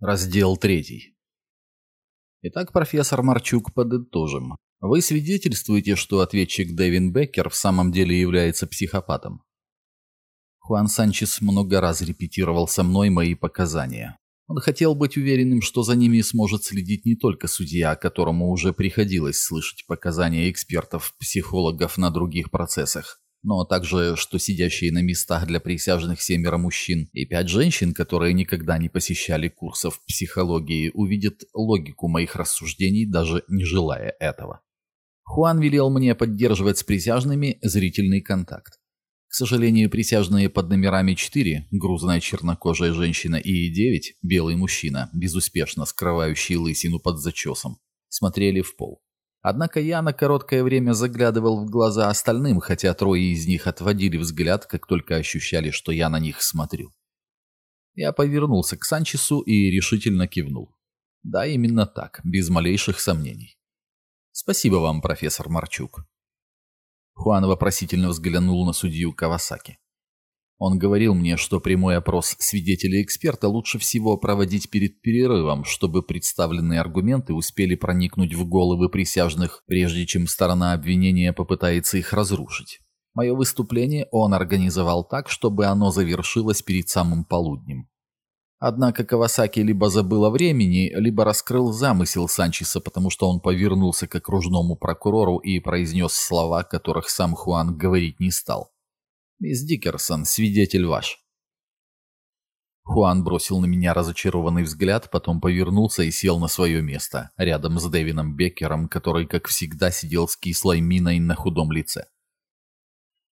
Раздел 3. Итак, профессор Марчук, подытожим. Вы свидетельствуете, что ответчик Дэвин Беккер в самом деле является психопатом. Хуан Санчес много раз репетировал со мной мои показания. Он хотел быть уверенным, что за ними сможет следить не только судья, которому уже приходилось слышать показания экспертов-психологов на других процессах, но также, что сидящие на местах для присяжных семеро мужчин и пять женщин, которые никогда не посещали курсов психологии, увидят логику моих рассуждений, даже не желая этого. Хуан велел мне поддерживать с присяжными зрительный контакт. К сожалению, присяжные под номерами 4, грузная чернокожая женщина, и 9, белый мужчина, безуспешно скрывающий лысину под зачесом, смотрели в пол. Однако я на короткое время заглядывал в глаза остальным, хотя трое из них отводили взгляд, как только ощущали, что я на них смотрю. Я повернулся к Санчесу и решительно кивнул. Да, именно так, без малейших сомнений. Спасибо вам, профессор Марчук. Хуан вопросительно взглянул на судью Кавасаки. Он говорил мне, что прямой опрос свидетеля-эксперта лучше всего проводить перед перерывом, чтобы представленные аргументы успели проникнуть в головы присяжных, прежде чем сторона обвинения попытается их разрушить. Мое выступление он организовал так, чтобы оно завершилось перед самым полуднем. Однако Кавасаки либо забыл о времени, либо раскрыл замысел Санчеса, потому что он повернулся к окружному прокурору и произнес слова, которых сам Хуан говорить не стал. «Мисс Дикерсон, свидетель ваш». Хуан бросил на меня разочарованный взгляд, потом повернулся и сел на свое место, рядом с Дэвином Беккером, который, как всегда, сидел с кислой миной на худом лице.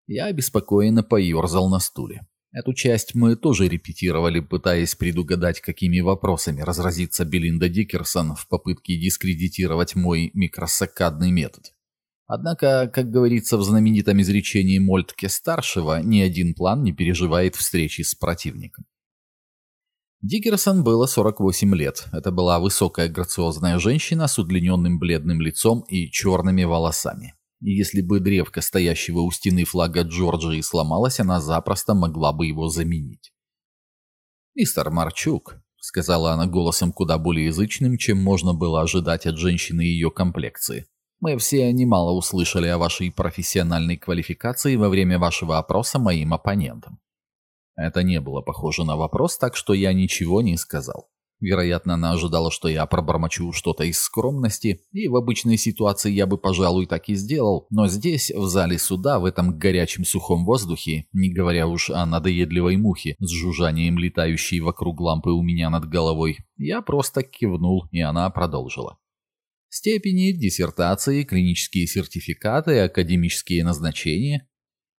Я обеспокоенно поерзал на стуле. Эту часть мы тоже репетировали, пытаясь предугадать, какими вопросами разразится Белинда Дикерсон в попытке дискредитировать мой микросаккадный метод. Однако, как говорится в знаменитом изречении Мольтке-старшего, ни один план не переживает встречи с противником. Дикерсон было 48 лет. Это была высокая грациозная женщина с удлиненным бледным лицом и черными волосами. И если бы древко стоящего у стены флага Джорджии сломалось, она запросто могла бы его заменить. «Мистер Марчук», — сказала она голосом куда более язычным, чем можно было ожидать от женщины ее комплекции, мы все немало услышали о вашей профессиональной квалификации во время вашего опроса моим оппонентам. Это не было похоже на вопрос, так что я ничего не сказал. Вероятно, она ожидала, что я пробормочу что-то из скромности, и в обычной ситуации я бы, пожалуй, так и сделал, но здесь, в зале суда, в этом горячем сухом воздухе, не говоря уж о надоедливой мухе с жужжанием летающей вокруг лампы у меня над головой, я просто кивнул, и она продолжила. Степени, диссертации, клинические сертификаты, академические назначения.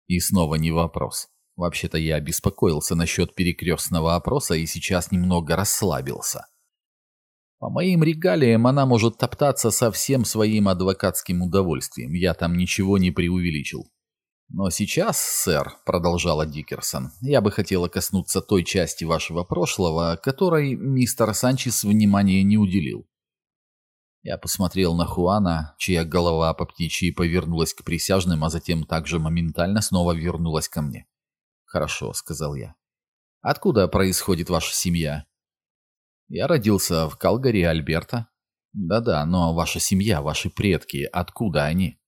И снова не вопрос. Вообще-то я беспокоился насчет перекрестного опроса и сейчас немного расслабился. По моим регалиям она может топтаться со всем своим адвокатским удовольствием, я там ничего не преувеличил. «Но сейчас, сэр», — продолжала Дикерсон, — «я бы хотела коснуться той части вашего прошлого, которой мистер Санчес внимания не уделил. Я посмотрел на Хуана, чья голова по птичьи повернулась к присяжным, а затем также моментально снова вернулась ко мне. «Хорошо», — сказал я. «Откуда происходит ваша семья?» «Я родился в Калгари, Альберта». «Да-да, но ваша семья, ваши предки, откуда они?»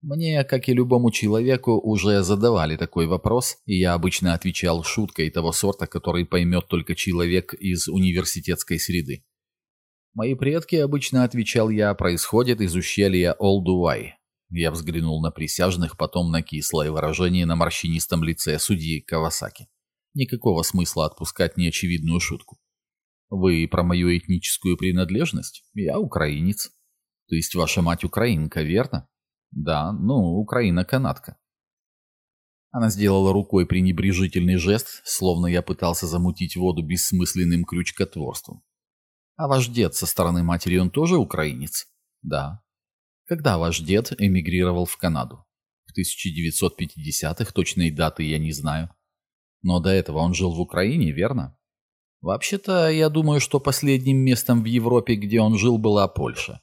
Мне, как и любому человеку, уже задавали такой вопрос, и я обычно отвечал шуткой того сорта, который поймет только человек из университетской среды. Мои предки, обычно отвечал я, происходят из ущелья Олдуай. Я взглянул на присяжных, потом на кислое выражение на морщинистом лице судьи Кавасаки. Никакого смысла отпускать неочевидную шутку. Вы про мою этническую принадлежность? Я украинец. То есть ваша мать украинка, верно? Да, ну, Украина-канадка. Она сделала рукой пренебрежительный жест, словно я пытался замутить воду бессмысленным крючкотворством. А ваш дед со стороны матери, он тоже украинец? Да. Когда ваш дед эмигрировал в Канаду? В 1950-х, точной даты я не знаю. Но до этого он жил в Украине, верно? Вообще-то, я думаю, что последним местом в Европе, где он жил, была Польша.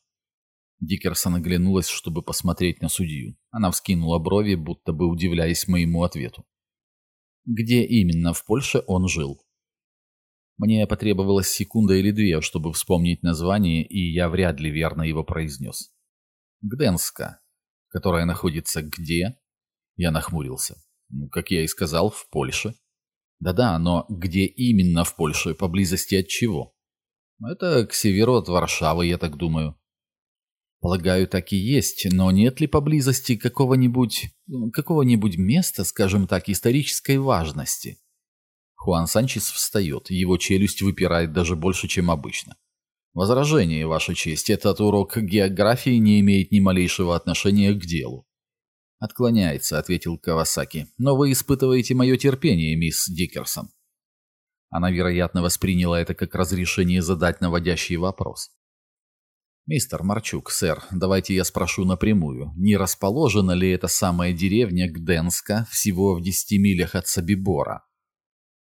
Дикерсон оглянулась, чтобы посмотреть на судью. Она вскинула брови, будто бы удивляясь моему ответу. Где именно в Польше он жил? Мне потребовалась секунда или две, чтобы вспомнить название, и я вряд ли верно его произнес. Гденска, которая находится где? Я нахмурился. Ну, как я и сказал, в Польше. Да-да, но где именно в Польше, поблизости от чего? Это к северу от Варшавы, я так думаю. Полагаю, так и есть, но нет ли поблизости какого-нибудь... какого-нибудь места, скажем так, исторической важности? Хуан Санчес встает, его челюсть выпирает даже больше, чем обычно. Возражение, Ваша честь, этот урок географии не имеет ни малейшего отношения к делу. «Отклоняется», — ответил Кавасаки. «Но вы испытываете мое терпение, мисс Дикерсон». Она, вероятно, восприняла это как разрешение задать наводящий вопрос. «Мистер Марчук, сэр, давайте я спрошу напрямую, не расположена ли эта самая деревня Гденска всего в десяти милях от Сабибора?»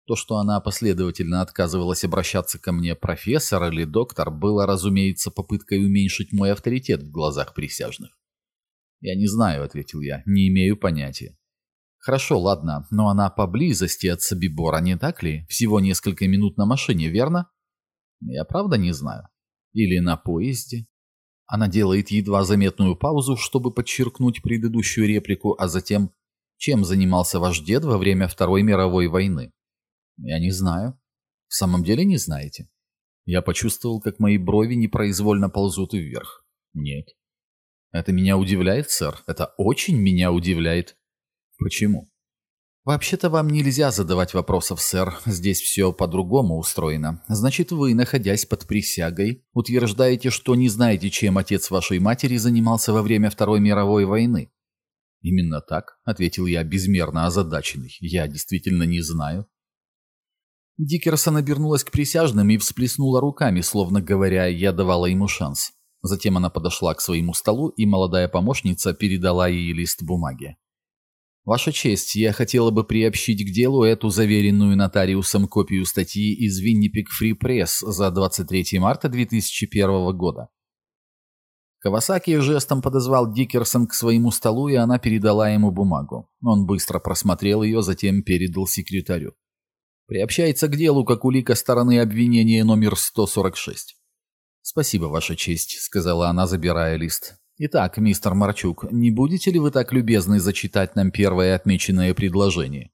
То, что она последовательно отказывалась обращаться ко мне профессор или доктор, было, разумеется, попыткой уменьшить мой авторитет в глазах присяжных. «Я не знаю», — ответил я, — «не имею понятия». «Хорошо, ладно, но она поблизости от Сабибора, не так ли? Всего несколько минут на машине, верно?» «Я правда не знаю». Или на поезде. Она делает едва заметную паузу, чтобы подчеркнуть предыдущую реплику, а затем «Чем занимался ваш дед во время Второй мировой войны?» «Я не знаю». «В самом деле не знаете?» Я почувствовал, как мои брови непроизвольно ползут вверх. «Нет». «Это меня удивляет, сэр. Это очень меня удивляет». «Почему?» «Вообще-то вам нельзя задавать вопросов, сэр. Здесь все по-другому устроено. Значит, вы, находясь под присягой, утверждаете, что не знаете, чем отец вашей матери занимался во время Второй мировой войны?» «Именно так», — ответил я, безмерно озадаченный. «Я действительно не знаю». Дикерсон обернулась к присяжным и всплеснула руками, словно говоря, я давала ему шанс. Затем она подошла к своему столу, и молодая помощница передала ей лист бумаги. «Ваша честь, я хотела бы приобщить к делу эту заверенную нотариусом копию статьи из Виннипек Фри Пресс за 23 марта 2001 года». Кавасаки жестом подозвал Дикерсон к своему столу, и она передала ему бумагу. Он быстро просмотрел ее, затем передал секретарю. «Приобщается к делу как улика стороны обвинения номер 146». «Спасибо, Ваша честь», — сказала она, забирая лист. Итак, мистер Марчук, не будете ли вы так любезны зачитать нам первое отмеченное предложение?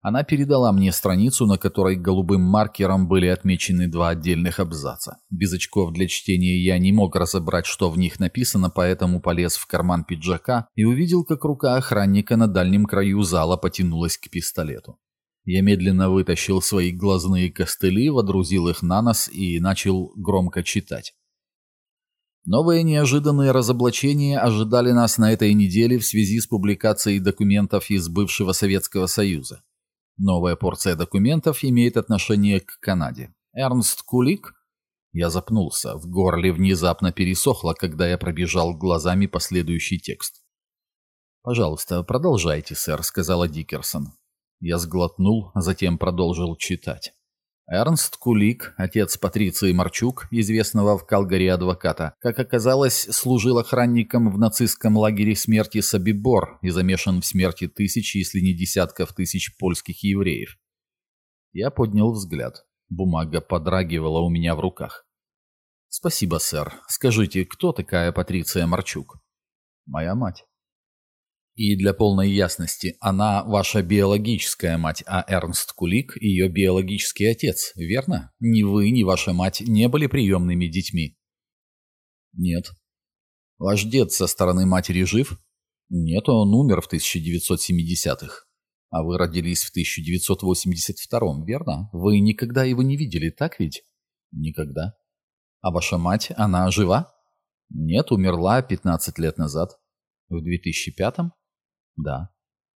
Она передала мне страницу, на которой голубым маркером были отмечены два отдельных абзаца. Без очков для чтения я не мог разобрать, что в них написано, поэтому полез в карман пиджака и увидел, как рука охранника на дальнем краю зала потянулась к пистолету. Я медленно вытащил свои глазные костыли, водрузил их на нос и начал громко читать. Новые неожиданные разоблачения ожидали нас на этой неделе в связи с публикацией документов из бывшего Советского Союза. Новая порция документов имеет отношение к Канаде. Эрнст Кулик? Я запнулся, в горле внезапно пересохло, когда я пробежал глазами последующий текст. «Пожалуйста, продолжайте, сэр», — сказала Дикерсон. Я сглотнул, а затем продолжил читать. Эрнст Кулик, отец Патриции Марчук, известного в Калгари адвоката, как оказалось, служил охранником в нацистском лагере смерти Сабибор и замешан в смерти тысяч, если не десятков тысяч польских евреев. Я поднял взгляд. Бумага подрагивала у меня в руках. «Спасибо, сэр. Скажите, кто такая Патриция Марчук?» «Моя мать». И для полной ясности, она ваша биологическая мать, а Эрнст Кулик – ее биологический отец, верно? Ни вы, ни ваша мать не были приемными детьми. Нет. Ваш дед со стороны матери жив? Нет, он умер в 1970-х. А вы родились в 1982-м, верно? Вы никогда его не видели, так ведь? Никогда. А ваша мать, она жива? Нет, умерла 15 лет назад. В 2005-м? Да.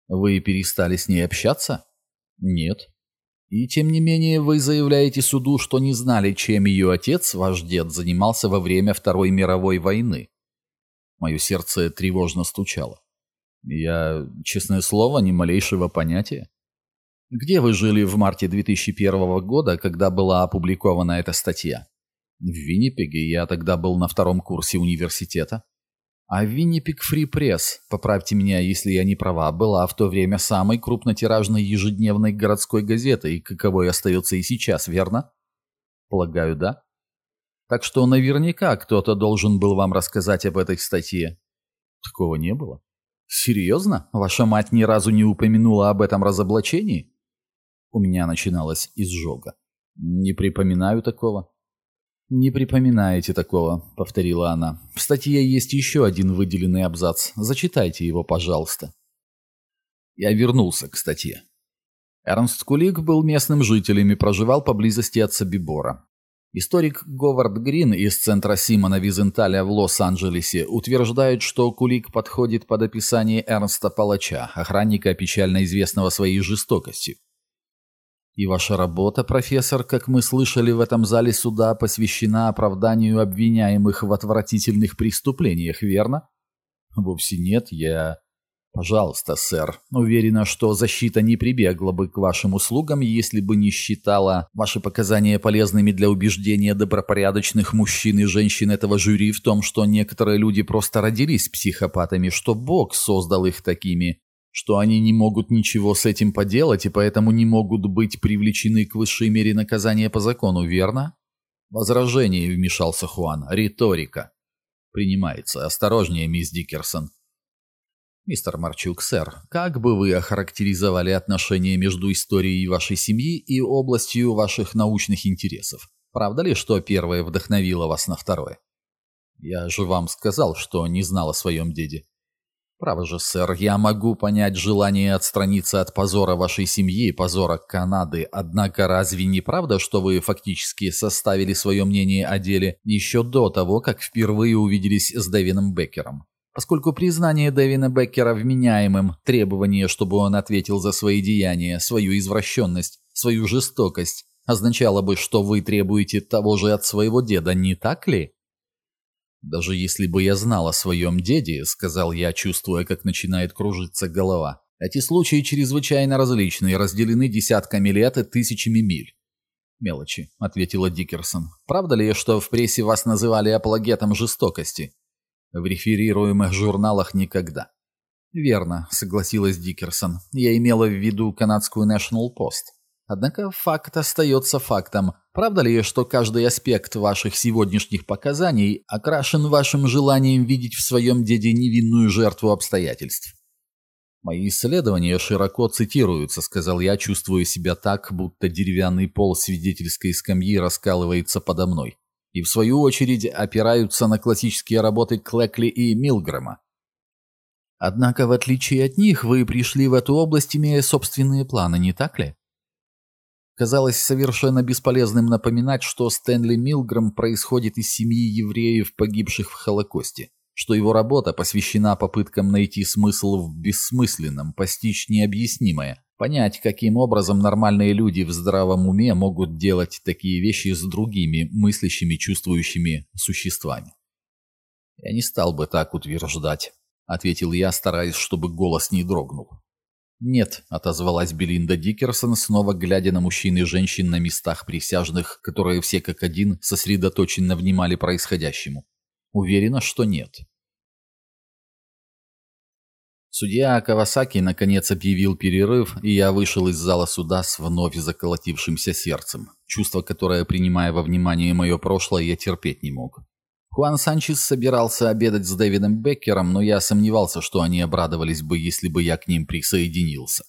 Вы перестали с ней общаться? Нет. И тем не менее вы заявляете суду, что не знали, чем ее отец, ваш дед, занимался во время Второй мировой войны. Мое сердце тревожно стучало. Я, честное слово, ни малейшего понятия. Где вы жили в марте 2001 года, когда была опубликована эта статья? В Виннипеге я тогда был на втором курсе университета. А Виннипик Фри Пресс, поправьте меня, если я не права, была в то время самой крупнотиражной ежедневной городской газетой, каковой остается и сейчас, верно? Полагаю, да. Так что наверняка кто-то должен был вам рассказать об этой статье. Такого не было. Серьезно? Ваша мать ни разу не упомянула об этом разоблачении? У меня начиналась изжога. Не припоминаю такого. «Не припоминаете такого», — повторила она. «В статье есть еще один выделенный абзац. Зачитайте его, пожалуйста». Я вернулся к статье. Эрнст Кулик был местным жителем и проживал поблизости от Собибора. Историк Говард Грин из центра Симона Визенталя в Лос-Анджелесе утверждает, что Кулик подходит под описание Эрнста Палача, охранника, печально известного своей жестокостью. И ваша работа, профессор, как мы слышали в этом зале суда, посвящена оправданию обвиняемых в отвратительных преступлениях, верно? Вовсе нет, я... Пожалуйста, сэр. Уверена, что защита не прибегла бы к вашим услугам, если бы не считала ваши показания полезными для убеждения добропорядочных мужчин и женщин этого жюри в том, что некоторые люди просто родились психопатами, что Бог создал их такими, что они не могут ничего с этим поделать и поэтому не могут быть привлечены к высшей мере наказания по закону, верно? Возражение, вмешался Хуан. Риторика. Принимается. Осторожнее, мисс Дикерсон. Мистер Марчук, сэр, как бы вы охарактеризовали отношения между историей вашей семьи и областью ваших научных интересов? Правда ли, что первое вдохновило вас на второе? Я же вам сказал, что не знал о своем деде. «Право же, сэр, я могу понять желание отстраниться от позора вашей семьи, позора Канады, однако разве не правда, что вы фактически составили свое мнение о деле еще до того, как впервые увиделись с Дэвином Беккером? Поскольку признание Дэвина Беккера вменяемым, требование, чтобы он ответил за свои деяния, свою извращенность, свою жестокость, означало бы, что вы требуете того же от своего деда, не так ли?» «Даже если бы я знал о своем деде», — сказал я, чувствуя, как начинает кружиться голова, «эти случаи чрезвычайно различны и разделены десятками лет и тысячами миль». «Мелочи», — ответила Дикерсон. «Правда ли, что в прессе вас называли апологетом жестокости?» «В реферируемых журналах никогда». «Верно», — согласилась Дикерсон. «Я имела в виду канадскую National Post». Однако факт остается фактом. Правда ли, что каждый аспект ваших сегодняшних показаний окрашен вашим желанием видеть в своем деде невинную жертву обстоятельств? «Мои исследования широко цитируются», — сказал я, чувствуя себя так, будто деревянный пол свидетельской скамьи раскалывается подо мной. И, в свою очередь, опираются на классические работы Клэкли и Милгрэма. Однако, в отличие от них, вы пришли в эту область, имея собственные планы, не так ли? Казалось совершенно бесполезным напоминать, что Стэнли Милгрэм происходит из семьи евреев, погибших в Холокосте, что его работа посвящена попыткам найти смысл в бессмысленном, постичь необъяснимое, понять, каким образом нормальные люди в здравом уме могут делать такие вещи с другими, мыслящими, чувствующими существами. «Я не стал бы так утверждать», — ответил я, стараясь, чтобы голос не дрогнул. «Нет», — отозвалась Белинда Дикерсон, снова глядя на мужчин и женщин на местах присяжных, которые все как один сосредоточенно внимали происходящему. «Уверена, что нет». Судья Кавасаки наконец объявил перерыв, и я вышел из зала суда с вновь заколотившимся сердцем, чувство, которое, принимая во внимание мое прошлое, я терпеть не мог. Хуан Санчес собирался обедать с Дэвидом Беккером, но я сомневался, что они обрадовались бы, если бы я к ним присоединился.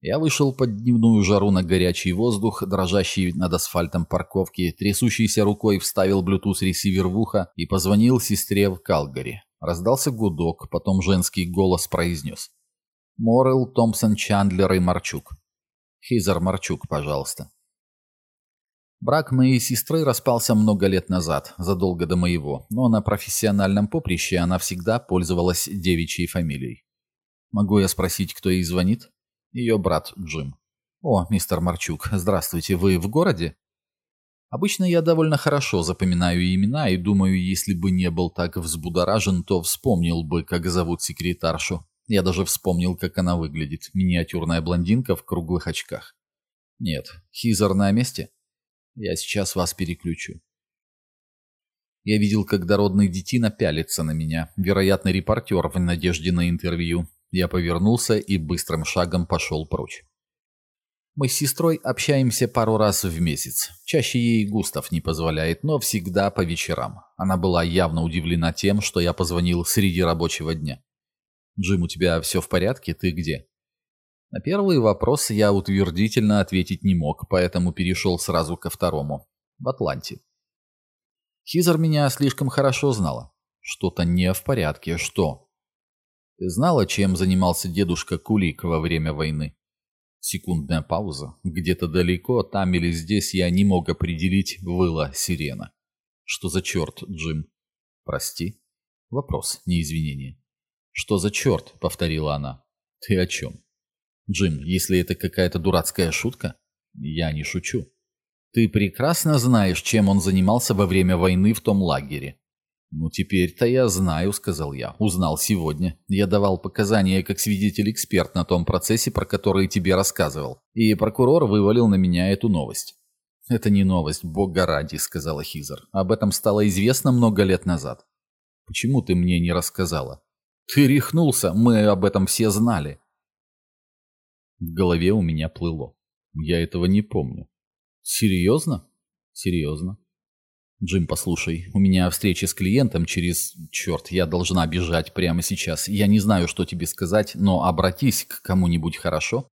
Я вышел под дневную жару на горячий воздух, дрожащий над асфальтом парковки, трясущейся рукой вставил Bluetooth-ресивер в ухо и позвонил сестре в Калгари. Раздался гудок, потом женский голос произнес. «Моррел, Томпсон, Чандлер и Марчук». «Хизер Марчук, пожалуйста». Брак моей сестры распался много лет назад, задолго до моего, но на профессиональном поприще она всегда пользовалась девичьей фамилией. Могу я спросить, кто ей звонит? Ее брат Джим. О, мистер Марчук, здравствуйте, вы в городе? Обычно я довольно хорошо запоминаю имена и думаю, если бы не был так взбудоражен, то вспомнил бы, как зовут секретаршу. Я даже вспомнил, как она выглядит. Миниатюрная блондинка в круглых очках. Нет, Хизер на месте? Я сейчас вас переключу. Я видел, как дородный детина пялится на меня, вероятно, репортер в надежде на интервью. Я повернулся и быстрым шагом пошел прочь. Мы с сестрой общаемся пару раз в месяц. Чаще ей Густав не позволяет, но всегда по вечерам. Она была явно удивлена тем, что я позвонил среди рабочего дня. «Джим, у тебя все в порядке? Ты где?» На первый вопрос я утвердительно ответить не мог, поэтому перешел сразу ко второму. В Атланте. Хизер меня слишком хорошо знала. Что-то не в порядке. Что? Ты знала, чем занимался дедушка Кулик во время войны? Секундная пауза. Где-то далеко, там или здесь, я не мог определить, выла сирена. Что за черт, Джим? Прости. Вопрос, не извинение. Что за черт? Повторила она. Ты о чем? Джим, если это какая-то дурацкая шутка, я не шучу. Ты прекрасно знаешь, чем он занимался во время войны в том лагере. «Ну, теперь-то я знаю», — сказал я. «Узнал сегодня. Я давал показания как свидетель-эксперт на том процессе, про который тебе рассказывал. И прокурор вывалил на меня эту новость». «Это не новость, бога ради», — сказала Хизер. «Об этом стало известно много лет назад». «Почему ты мне не рассказала?» «Ты рехнулся, мы об этом все знали». В голове у меня плыло. Я этого не помню. Серьезно? Серьезно. Джим, послушай, у меня встреча с клиентом через... Черт, я должна бежать прямо сейчас. Я не знаю, что тебе сказать, но обратись к кому-нибудь, хорошо?